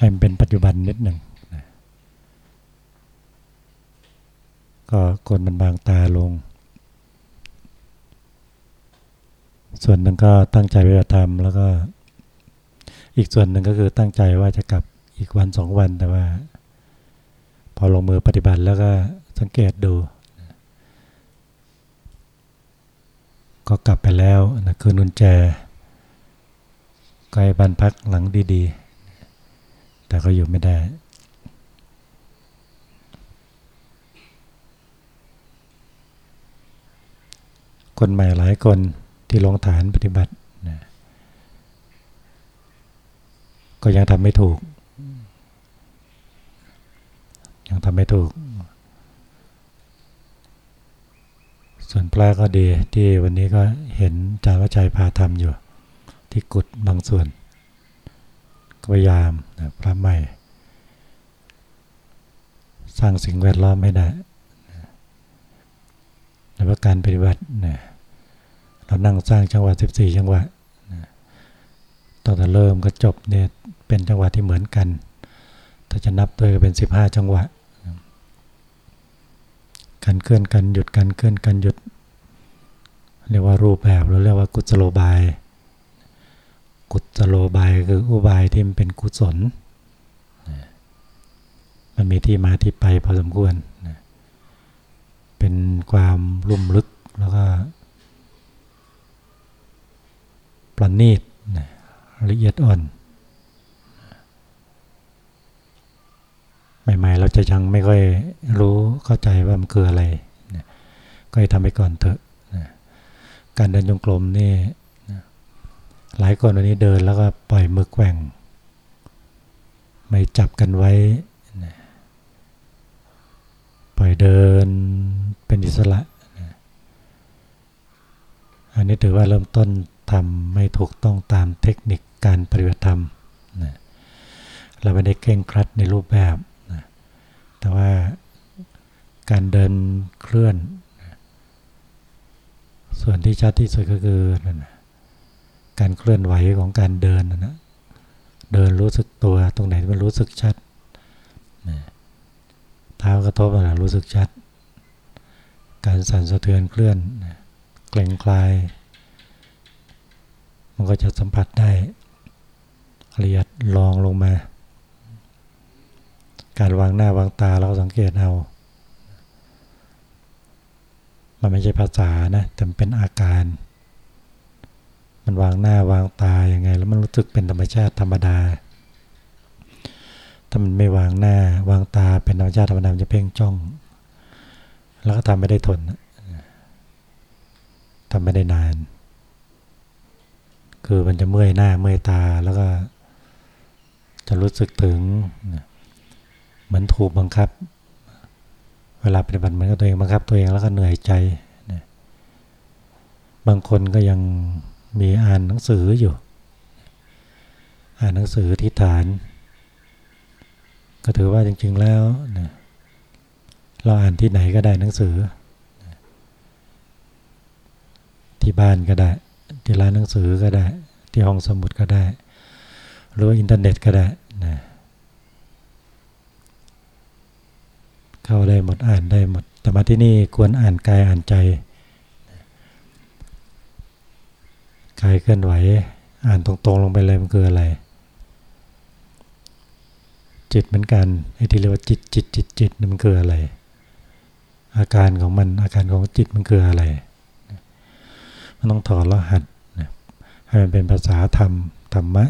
ให้มันเป็นปัจจุบันนิดหนึ่งนะก็คนมันบางตาลง ส่วนหนึ่งก็ตั้งใจปฏิธรรมแล้วก็ อีกส่วนหนึ่งก็คือตั้งใจว่าจะกลับอีกวันสองวันแต่ว่า พอลงมือปฏิบัติแล้วก็สังเกตดู ก็กลับไปแล้วนะคือนุนแจก็ให้บ้านพักหลังดี ๆ แต่ก็อยู่ไม่ได้ คนใหม่หลายคนที่ลงฐานปฏิบัตินะก็ยังทำไม่ถูก ยังทำไม่ถูก ส่วนพระก็ดีที่วันนี้ก็เห็นจารวชัยพาทำอยู่ ที่กุดบางส่วน พยายามนะพระใหม่ สร้างสิ่งแวดล้อมให้ได้ในว่าการปฏิบัตินะเรานั่งสร้างจังหวะ14 จังหวะนะตั้งแต่เริ่มก็จบเนี่ยเป็นจังหวะที่เหมือนกัน ถ้าจะนับด้วยก็เป็น 15 จังหวะการเคลื่อนกันหยุดการเคลื่อนกันหยุด เรียกว่ารูปแบบเราเรียกว่ากุศโลบาย กุศโลบายคืออุบายที่มันเป็นกุศล มันมีที่มาที่ไปพอสมควร เป็นความลุ่มลึกแล้วก็ประณีตละเอียดอ่อน ใหม่ ๆ เราจะยังไม่ค่อยรู้เข้าใจว่ามันคืออะไร ก็ให้ทำไปก่อนเถอะ การเดินจงกรมนี่ หลายคนวันนี้เดินแล้วก็ปล่อยมือแกว่ง ไม่จับกันไว้ ปล่อยเดินเป็นอิสระ อันนี้ถือว่าเริ่มต้นทำไม่ถูกต้องตามเทคนิคการปฏิบัติธรรม เราไม่ได้เก่งครัดในรูปแบบ แต่ว่าการเดินเคลื่อน ส่วนที่ชัดที่สุดก็คือนะ การเคลื่อนไหวของการเดินนะเดินรู้สึกตัวตรงไหนมันรู้สึกชัดเท้ากระทบอะไรรู้สึกชัด การสั่นสะเทือนเคลื่อนเกร็งคลาย มันก็จะสัมผัสได้ละเอียดลองลงมา การวางหน้าวางตาเราสังเกตเอา มันไม่ใช่ภาษานะแต่เป็นอาการ มันวางหน้าวางตาอย่างไง แล้วมันรู้สึกเป็นธรรมชาติธรรมดา ถ้ามันไม่วางหน้าวางตาเป็นธรรมชาติธรรมดามจะเพ่งจ้อง แล้วก็ทำไม่ได้ทนทำไม่ได้นาน คือมันจะเมื่อยหน้าเมื่อยตาแล้วก็ จะรู้สึกถึงเหมือนถูกบังคับ เวลาปฏิบัติเหมือนกับตัวเองบังคับตัวเองแล้วก็เหนื่อยใจบางคนก็ยัง มีอ่านหนังสืออยู่ อ่านหนังสือที่ฐาน ก็ถือว่าจริง ๆแล้วเราอ่านที่ไหนก็ได้หนังสือ ที่บ้านก็ได้ ที่ร้านหนังสือก็ได้ ที่ห้องสมุดก็ได้ หรือว่าอินเทอร์เน็ตก็ได้นะเข้าได้หมดอ่านได้หมดแต่มาที่นี่ควรอ่านกายอ่านใจ กายเคลื่อนไหว อ่านตรงๆลงไปเลยมันคืออะไร จิตเหมือนกันไอ้ที่เรียกว่าจิตจิตจิตจิตมันคืออะไร อาการของมันอาการของจิตมันคืออะไร มันต้องถอดรหัสให้มันเป็นภาษาธรรมธรรมะ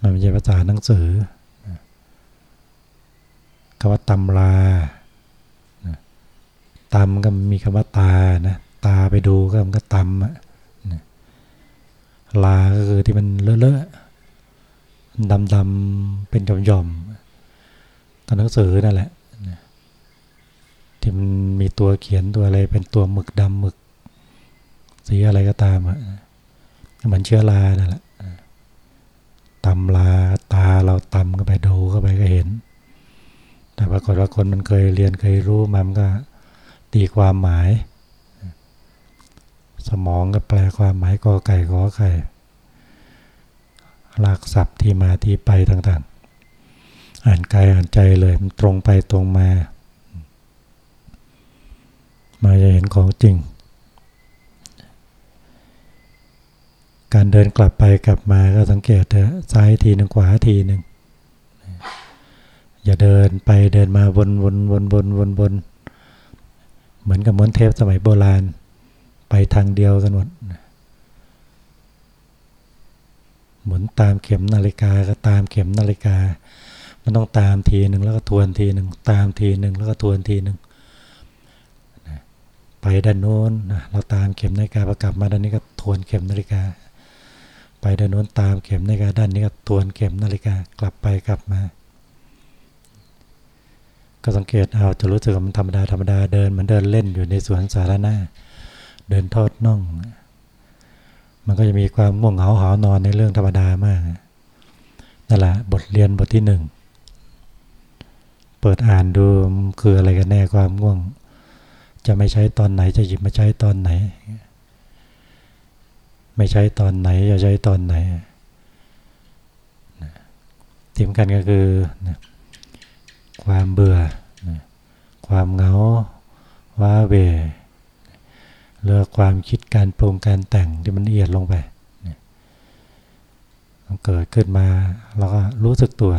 มันไม่ใช่ภาษาหนังสือคำว่าตำราตำก็มีคำว่าตานะตาไปดูก็มันก็ตำอะ ลาก็คือที่มันเลอะๆดำๆเป็นหย่อมๆตัวหนังสือนั่นแหละที่มันมีตัวเขียนตัวอะไรเป็นตัวหมึกดำหมึก สีอะไรก็ตามอะมือนเชื้อรานั่นแหละตำลาตาเราตำเข้าไปดูเข้าไปก็เห็น แต่ปรากฏว่าคนมันเคยเรียนเคยรู้มันก็ตีความหมาย สมองก็แปลความหมายกอไก่ขอไข่ลักศัพท์ที่มาที่ไปต่างๆ อ่านกายอ่านใจเลยมันตรงไปตรงมา มาจะเห็นของจริง การเดินกลับไปกลับมาก็สังเกตเถอะซ้ายทีหนึ่งขวาทีหนึ่งอย่าเดินไปเดินมาวนวนวนวนวนวนเหมือนกับม้วนเทปสมัยโบราณ ไปทางเดียวกันหมดหมุนตามเข็มนาฬิกาก็ตามเข็มนาฬิกา มันต้องตามทีหนึ่งแล้วก็ทวนทีหนึ่งตามทีหนึ่งแล้วก็ทวนทีหนึ่งไปด้านโน้นเราตามเข็มนาฬิกาประกลับมาด้านนี้ก็ทวนเข็มนาฬิกา ไปด้านโน้นตามเข็มนาฬิกาด้านนี้ก็ทวนเข็มนาฬิกากลับไปกลับมา ก็สังเกตเอาจะรู้สึกมันธรรมดาธรรมดาเดินมือนเดินเล่นอยู่ในสวนสาธารณะ เดินทอดน่อง มันก็จะมีความง่วงเหงาหานอนในเรื่องธรรมดามากนั่นแหละบทเรียนบทที่หนึ่งเปิดอ่านดูคืออะไรกันแน่ความง่วง จะไม่ใช้ตอนไหนจะหยิบมาใช้ตอนไหน ไม่ใช้ตอนไหนจะใช้ตอนไหนทีมกันก็คือความเบื่อ ความเหงาว้าเว เลือกความคิดการปรุงการแต่งที่มันละเอียดลงไปมันเกิดขึ้นมาเราก็รู้สึกตัว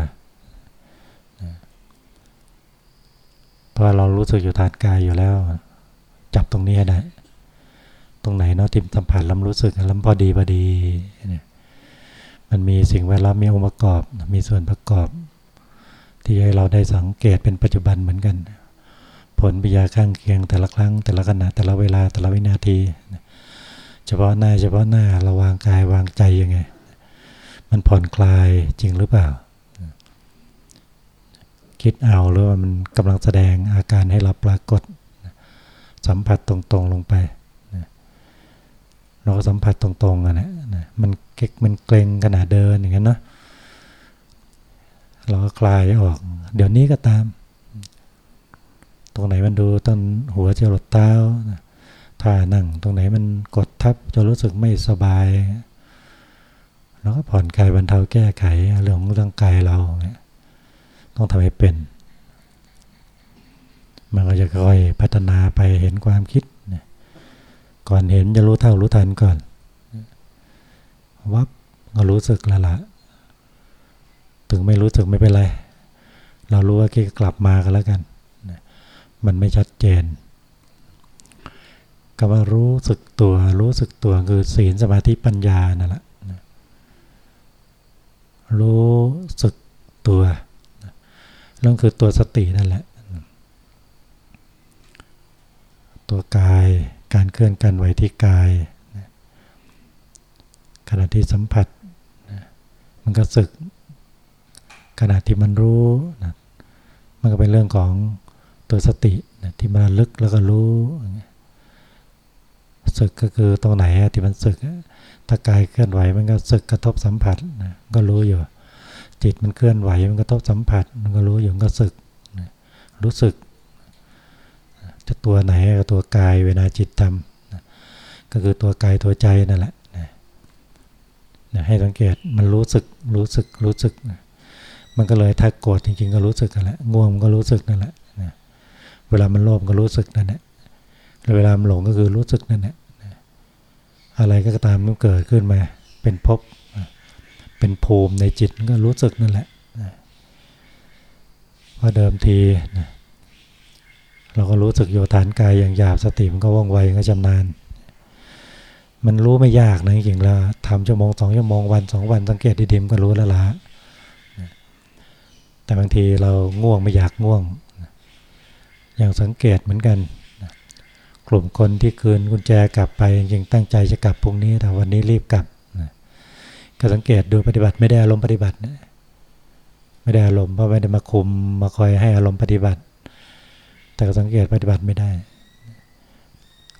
เพราะเรารู้สึกอยู่ฐานกายอยู่แล้ว จับตรงนี้ได้ ตรงไหนเนาะทิมสัมผัสล้ำรู้สึกล้ำพอดีพอดีมันมีสิ่งแวดล้อมมีองค์ประกอบ มีส่วนประกอบ ที่ให้เราได้สังเกตเป็นปัจจุบันเหมือนกัน ผลปิยาข้างเคียงแต่ละครั้ง แต่ละขณะแต่ละเวลาแต่ละวินาที เฉพาะหน้าเฉพาะหน้าเราวางกายวางใจยังไง มันผ่อนคลายจริงหรือเปล่า คิดเอาหรือว่ามันกำลังแสดงอาการให้เราปรากฏ สัมผัสตรงๆลงไปเราก็สัมผัสตรงๆอะนะมันเก๊กมันเกรงขนาดเดินอย่างนั้นเนาะเราก็คลายออก เดี๋ยวนี้ก็ตาม ตรงไหนมันดูต้นหัวจะหลดเท้าถ้านั่ง ตรงไหนมันกดทับจะรู้สึกไม่สบายเราก็ผ่อนคลายบรรเทาแก้ไขเรื่องของร่างกายเราต้องทำให้เป็น มันก็จะค่อยพัฒนาไปเห็นความคิด ก่อนเห็นจะรู้เท่ารู้ทันก่อน วับก็รู้สึกละละ ถึงไม่รู้สึกไม่เป็นไร เรารู้ว่าคิดกลับมากันแล้วกัน มันไม่ชัดเจนคำว่ารู้สึกตัว รู้สึกตัวคือศีลสมาธิปัญญานั่นแหละรู้สึกตัวนั่นคือตัวสตินั่นแหละ ตัวกายการเคลื่อนกันไหวที่กายขณะที่สัมผัสมันก็สึกขณะที่มันรู้มันก็เป็นเรื่องของ ตัวสตินะที่มันลึกแล้วก็รู้สึกก็คือตรงไหนที่มันสึกถ้ากายเคลื่อนไหวมันก็สึกกระทบสัมผัสนะก็รู้อยู่ จิตมันเคลื่อนไหวมันกระทบสัมผัส มันก็รู้อยู่ก็สึกนะรู้สึกจะตัวไหนก็ตัวกายเวลาจิตทำนะก็คือตัวกายตัวใจนั่นแหละนะนะให้สังเกตมันรู้สึกรู้สึกรู้สึกนะมันก็เลยถ้าโกรธจริงๆก็รู้สึกกันแหละง่วงก็รู้สึกนั่นแหละ เวลามันโลภก็รู้สึกนั่นแหละเวลามันหลงก็คือรู้สึกนั่นแหละอะไรก็ตามมันเกิดขึ้นมา เป็นภพเป็นภูมิในจิตก็รู้สึกนั่นแหละว่าเดิมทีเราก็รู้สึกโยฐานกายอย่างหยาบสติมันก็ว่องไวก็ชำนาญมันรู้ไม่ยากนะจริงๆแล้วทำชั่วโมงสองชั่วโมงวันสองวันสังเกตดีๆมันก็รู้แล้วละแต่บางทีเราง่วงไม่อยากง่วง อย่างสังเกตเหมือนกันกลุ่มคนที่คืนกุญแจกลับไปยังตั้งใจจะกลับพรุ่งนี้แต่วันนี้รีบกลับก็สังเกตดูปฏิบัติไม่ได้อารมณ์ปฏิบัติไม่ได้อารมณ์เพราะไม่ได้มาคุมมาคอยให้อารมณ์ปฏิบัติ แต่ก็สังเกตปฏิบัติไม่ได้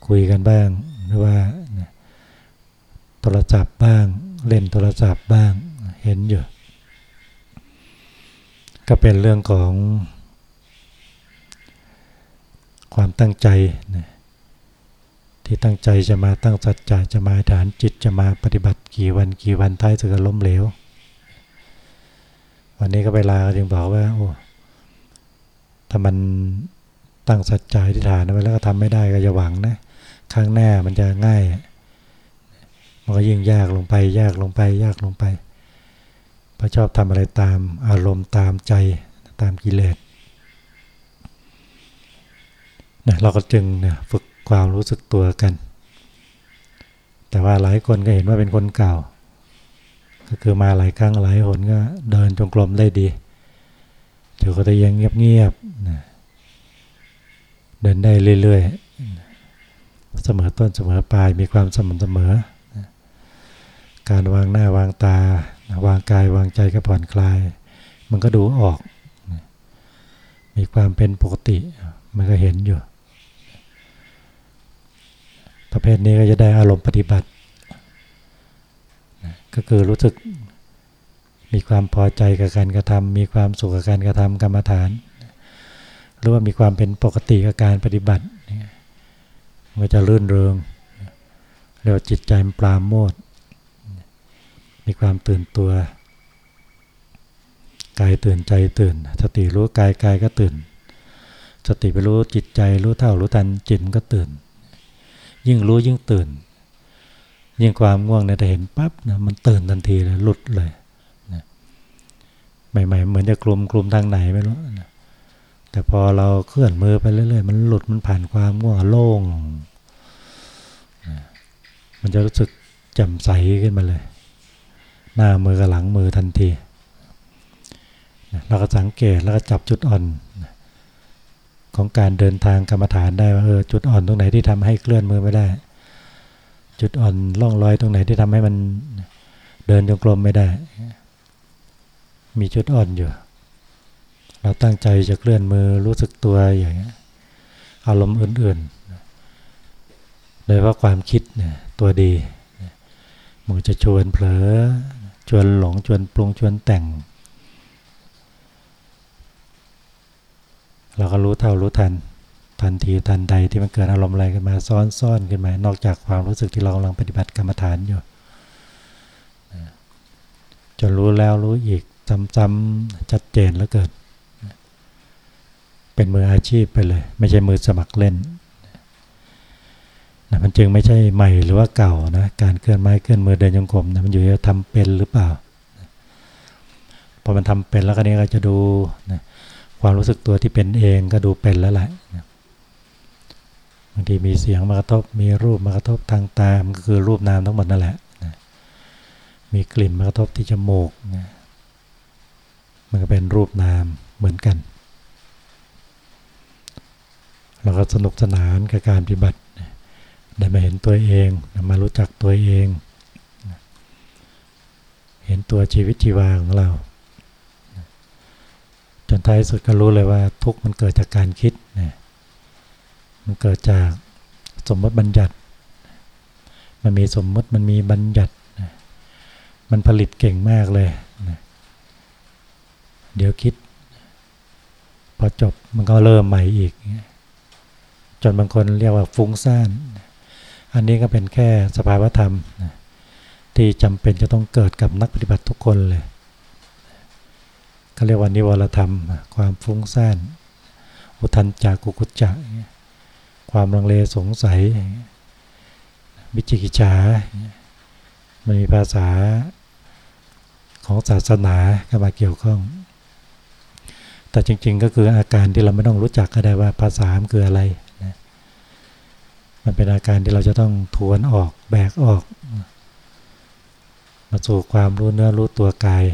คุยกันบ้างหรือว่าโทรศัพท์บ้าง เล่นโทรศัพท์บ้างเห็นอยู่ก็เป็นเรื่องของ ความตั้งใจนะที่ตั้งใจจะมาตั้งสัจจะจะมาฐานจิตจะมาปฏิบัติกี่วันกี่วันท้ายสุดก็ล้มเหลว วันนี้ก็เวลาจึงบอกว่าโอ้ถ้ามันตั้งสัจจะที่ฐานไว้แล้วก็ทำไม่ได้ก็อย่าหวังนะครั้งหน้ามันจะง่ายมันก็ยิ่งยากลงไปยากลงไปยากลงไปเพราะชอบทำอะไรตามอารมณ์ตามใจตามกิเลส นะเราก็จึงเนี่ยฝึกความรู้สึกตัวกัน แต่ว่าหลายคนก็เห็นว่าเป็นคนเก่า ก็คือมาหลายครั้งหลายหนก็เดินจงกรมได้ดีถือก็จะยังเงียบๆนะเดินได้เรื่อยๆ เสมอต้นเสมอปลายมีความสม่ำเสมอ การวางหน้าวางตา วางกายวางใจก็ผ่อนคลาย มันก็ดูออก มีความเป็นปกติ มันก็เห็นอยู่ ประเภทนี้ก็จะได้อารมณ์ปฏิบัติ ก็คือรู้สึกมีความพอใจกับการกระทำมีความสุขกับการกระทำกรรมฐาน หรือว่ามีความเป็นปกติกับการปฏิบัติมันจะลื่นเริงเรียกว่าจิตใจมันปราโมทมีความตื่นตัวกายตื่นใจตื่น สติรู้กายกายก็ตื่น สติไปรู้จิตใจรู้เท่ารู้ทันจิตก็ตื่น ยิ่งรู้ยิ่งตื่น ยิ่งความง่วงเนี่ยแต่เห็นปั๊บนะมันตื่นทันทีเลยหลุดเลยนะใหม่ๆ เหมือนจะกลุ่มกลุ่มทางไหนไม่รู้นะแต่พอเราเคลื่อนมือไปเรื่อยๆ มันหลุดมันผ่านความง่วงโล่งนะมันจะรู้สึกแจ่มใสขึ้นมาเลย หน้ามือกับหลังมือทันทีเราก็สังเกตแล้วก็จับจุดอ่อน ของการเดินทางกรรมฐานได้ว่าเออจุดอ่อนตรงไหนที่ทำให้เคลื่อนมือไม่ได้ จุดอ่อนล่องรอยตรงไหนที่ทำให้มันเดินจงกรมไม่ได้ มีจุดอ่อนอยู่ เราตั้งใจจะเคลื่อนมือรู้สึกตัวอย่างนี้อารมณ์อื่นๆโดยว่าความคิดเนี่ยตัวดีมันจะชวนเผลอชวนหลงชวนปรุงชวนแต่ง เราก็รู้เท่ารู้ทัน ทันทีทันใดที่มันเกิดอารมณ์อะไรขึ้นมาซ้อนซ่อนขึ้นมานอกจากความรู้สึกที่เรากำลังปฏิบัติกรรมฐานอยู่จนรู้แล้วรู้อีกจำๆชัดเจนแล้วเกิด เป็นมืออาชีพไปเลย ไม่ใช่มือสมัครเล่นนะมันจึงไม่ใช่ใหม่หรือว่าเก่านะการเคลื่อนไม้เคลื่อนมือเดินยงกรมนะมันอยู่ที่ทำเป็นหรือเปล่าพอมันทำเป็นแล้วก็นี้ก็จะดูนะ ความรู้สึกตัวที่เป็นเองก็ดูเป็นแล้วแหละบางทีมีเสียงมากระทบมีรูปมากระทบทางตามันก็คือรูปนามทั้งหมดนั่นแหละมีกลิ่นมากระทบที่จมูกมันก็เป็นรูปนามเหมือนกัน เราก็สนุกสนานกับการปฏิบัติได้มาเห็นตัวเองมารู้จักตัวเอง เห็นตัวชีวิตชีวาของเรา จนท้ายสุดก็รู้เลยว่า ทุกมันเกิดจากการคิดนะมันเกิดจากสมมติบัญญัติ มันมีสมมติมันมีบัญญัติ มันผลิตเก่งมากเลยนะเดี๋ยวคิด พอจบมันก็เริ่มใหม่อีก จนบางคนเรียกว่าฟุ้งซ่าน อันนี้ก็เป็นแค่สภาวธรรมที่จำเป็นจะต้องเกิดกับนักปฏิบัติทุกคนเลย ก็เรียกว่านิวรธรรม ความฟุ้งซ่าน อุทันจากกุกุจจะความลังเลสงสัยวิจิกิจฉามันมีภาษาของศาสนาเข้ามาเกี่ยวข้อง แต่จริง ๆ ก็คืออาการที่เราไม่ต้องรู้จักก็ได้ว่าภาษาคืออะไรมันเป็นอาการที่เราจะต้องทวนออกแบกออก มาสู่ความรู้เนื้อรู้ตัวกาย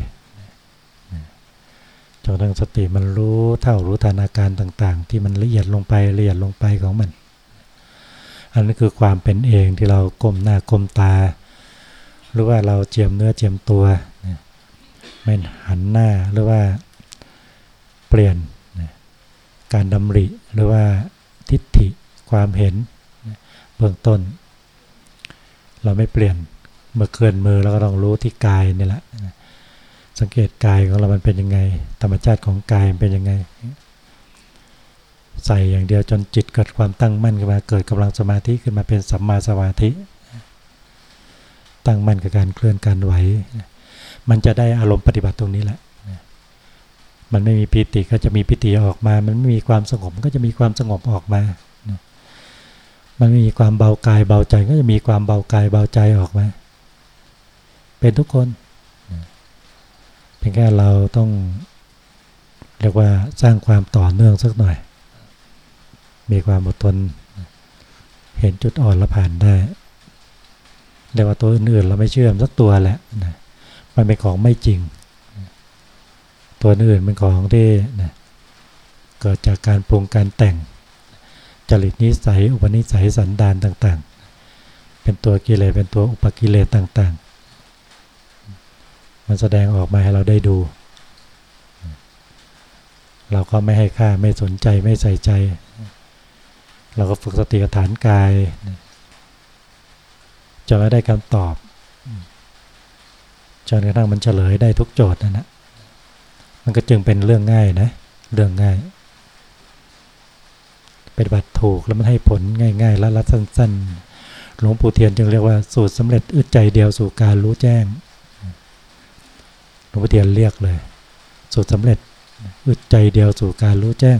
จนทั้งสติมันรู้เท่ารู้ทันอาการต่าง ๆ ที่มันละเอียดลงไปละเอียดลงไปของมัน อันนี้คือความเป็นเองที่เราก้มหน้าก้มตา หรือว่าเราเจียมเนื้อเจียมตัวไม่หันหน้าหรือว่าเปลี่ยนการดำริหรือว่าทิฏฐิความเห็นเบื้องต้น เราไม่เปลี่ยนเมื่อเคลื่อนมือเราก็ต้องรู้ที่กายนี่แหละ สังเกตกายของเรามันเป็นยังไง ธรรมชาติของกายมันเป็นยังไง ใส่อย่างเดียวจนจิตเกิดความตั้งมั่นขึ้นมาเกิดกำลังสมาธิขึ้นมาเป็นสัมมาสมาธิ ตั้งมั่นกับการเคลื่อนการไหว มันจะได้อารมณ์ปฏิบัติตรงนี้แหละมันไม่มีปิติก็จะมีปิติออกมา มันไม่มีความสงบก็จะมีความสงบออกมา มันไม่มีความเบากายเบาใจก็จะมีความเบากายเบาใจออกมา เป็นทุกคน เพียงแค่เราต้องเรียกว่าสร้างความต่อเนื่องสักหน่อย มีความอดทน เห็นจุดอ่อนและผ่านได้เรียกว่าตัวอื่นๆเราไม่เชื่อมสักตัวแหละนะมันเป็นของไม่จริง ตัวอื่นเป็นของที่นะเกิดจากการปรุงการแต่ง จริตนิสัย อุปนิสัยสันดานต่างๆ เป็นตัวกิเลสเป็นตัวอุปกิเลสต่างๆ มันแสดงออกมาให้เราได้ดู เราก็ไม่ให้ค่าไม่สนใจไม่ใส่ใจ เราก็ฝึกสติฐานกายจนได้คำตอบจนกระทั่งมันเฉลยได้ทุกโจทย์นั่นนะมันก็จึงเป็นเรื่องง่ายนะ เรื่องง่ายปฏิบัติถูกแล้วมันให้ผลง่ายๆและรัดสั้นๆ หลวงปู่เทียนจึงเรียกว่าสูตรสำเร็จอึดใจเดียวสู่การรู้แจ้ง หลวงปู่เทียนเรียกเลยสูตรสำเร็จอึดใจเดียวสู่การรู้แจ้ง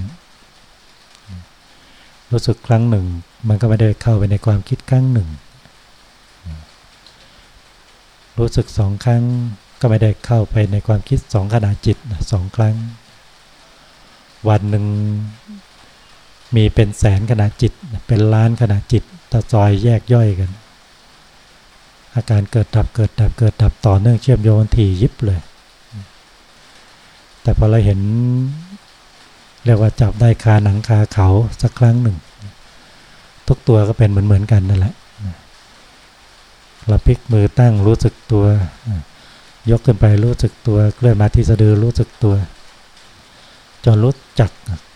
รู้สึกครั้งหนึ่ง มันก็ไม่ได้เข้าไปในความคิดครั้งหนึ่ง รู้สึกสองครั้งก็ไม่ได้เข้าไปในความคิดสองขณะจิตสองครั้ง วันหนึ่งมีเป็นแสนขณะจิต เป็นล้านขณะจิตตะซอยแยกย่อยกัน อาการเกิดดับเกิดดับเกิดดับต่อเนื่องเชื่อมโยงถี่ยิบเลย แต่พอเราเห็น เรียกว่าจับได้คาหนังคาเขาสักครั้งหนึ่ง ทุกตัวก็เป็นเหมือนเหมือนกันนั่นแหละเราพลิกมือตั้งรู้สึกตัวยกขึ้นไปรู้สึกตัวเคลื่อนมาที่สะดือรู้สึกตัว จนรู้จัก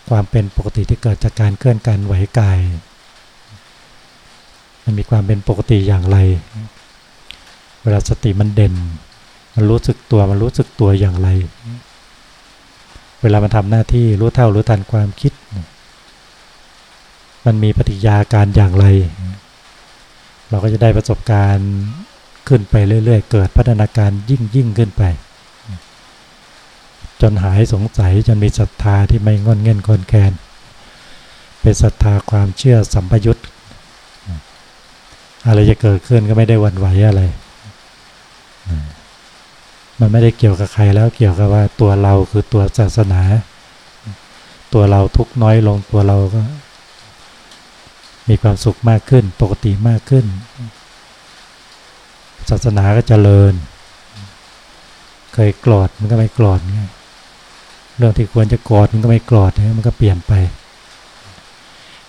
ความเป็นปกติที่เกิดจากการเคลื่อนการไหวกาย มันมีความเป็นปกติอย่างไร เวลาสติมันเด่น มันรู้สึกตัวมันรู้สึกตัวอย่างไร วลามันทำหน้าที่รู้เท่ารู้ทันความคิด มันมีปฏิยาการอย่างไร เราก็จะได้ประสบการณ์ขึ้นไปเรื่อยๆ เกิดพัฒนาการยิ่งยิ่งขึ้นไป จนหายสงสัยจนมีศรัทธาที่ไม่งอนเง่นคนแคนเป็นศรัทธาความเชื่อสัมปยุตอะไรจะเกิดขึ้นก็ไม่ได้วันไหวอะไร มันไม่ได้เกี่ยวกับใครแล้วเกี่ยวกับว่าตัวเราคือตัวศาสนา ตัวเราทุกน้อยลงตัวเราก็ มีความสุขมากขึ้น ปกติมากขึ้น ศาสนาก็เจริญ เคยกรอดมันก็ไม่กรอดเงี้ยเรื่องที่ควรจะกอดมันก็ไม่กรอดมันก็เปลี่ยนไป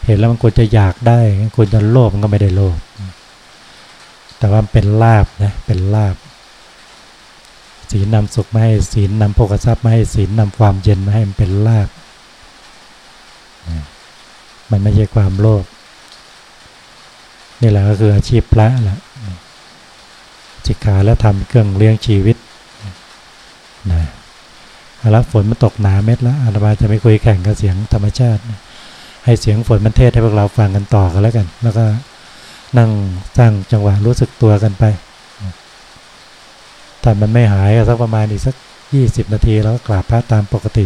เห็นแล้วมันควรจะอยากได้ควรจะโลภมันก็ไม่ได้โลภแต่ว่าเป็นลาบนะเป็นลาบ ศีลนำสุขมาให้ศีลนำโภคทรัพย์มาให้ศีลนำความเย็นมาให้มันเป็นลาบมันไม่ใช่ความโลภนี่แหละก็คืออาชีพพระแหละจิกขาและทำเครื่องเลี้ยงชีวิตนะแล้วฝนมันตกหนาเม็ดแล้วอาตมาจะไม่คุยแข่งกับเสียงธรรมชาติ ให้เสียงฝนมันเทศให้พวกเราฟังกันต่อกันแล้วกัน แล้วก็นั่งสร้างจังหวะรู้สึกตัวกันไป ถ้ามันไม่หายก็สักประมาณอีกสักยี่สิบนาทีแล้วก็กลับพระตามปกติ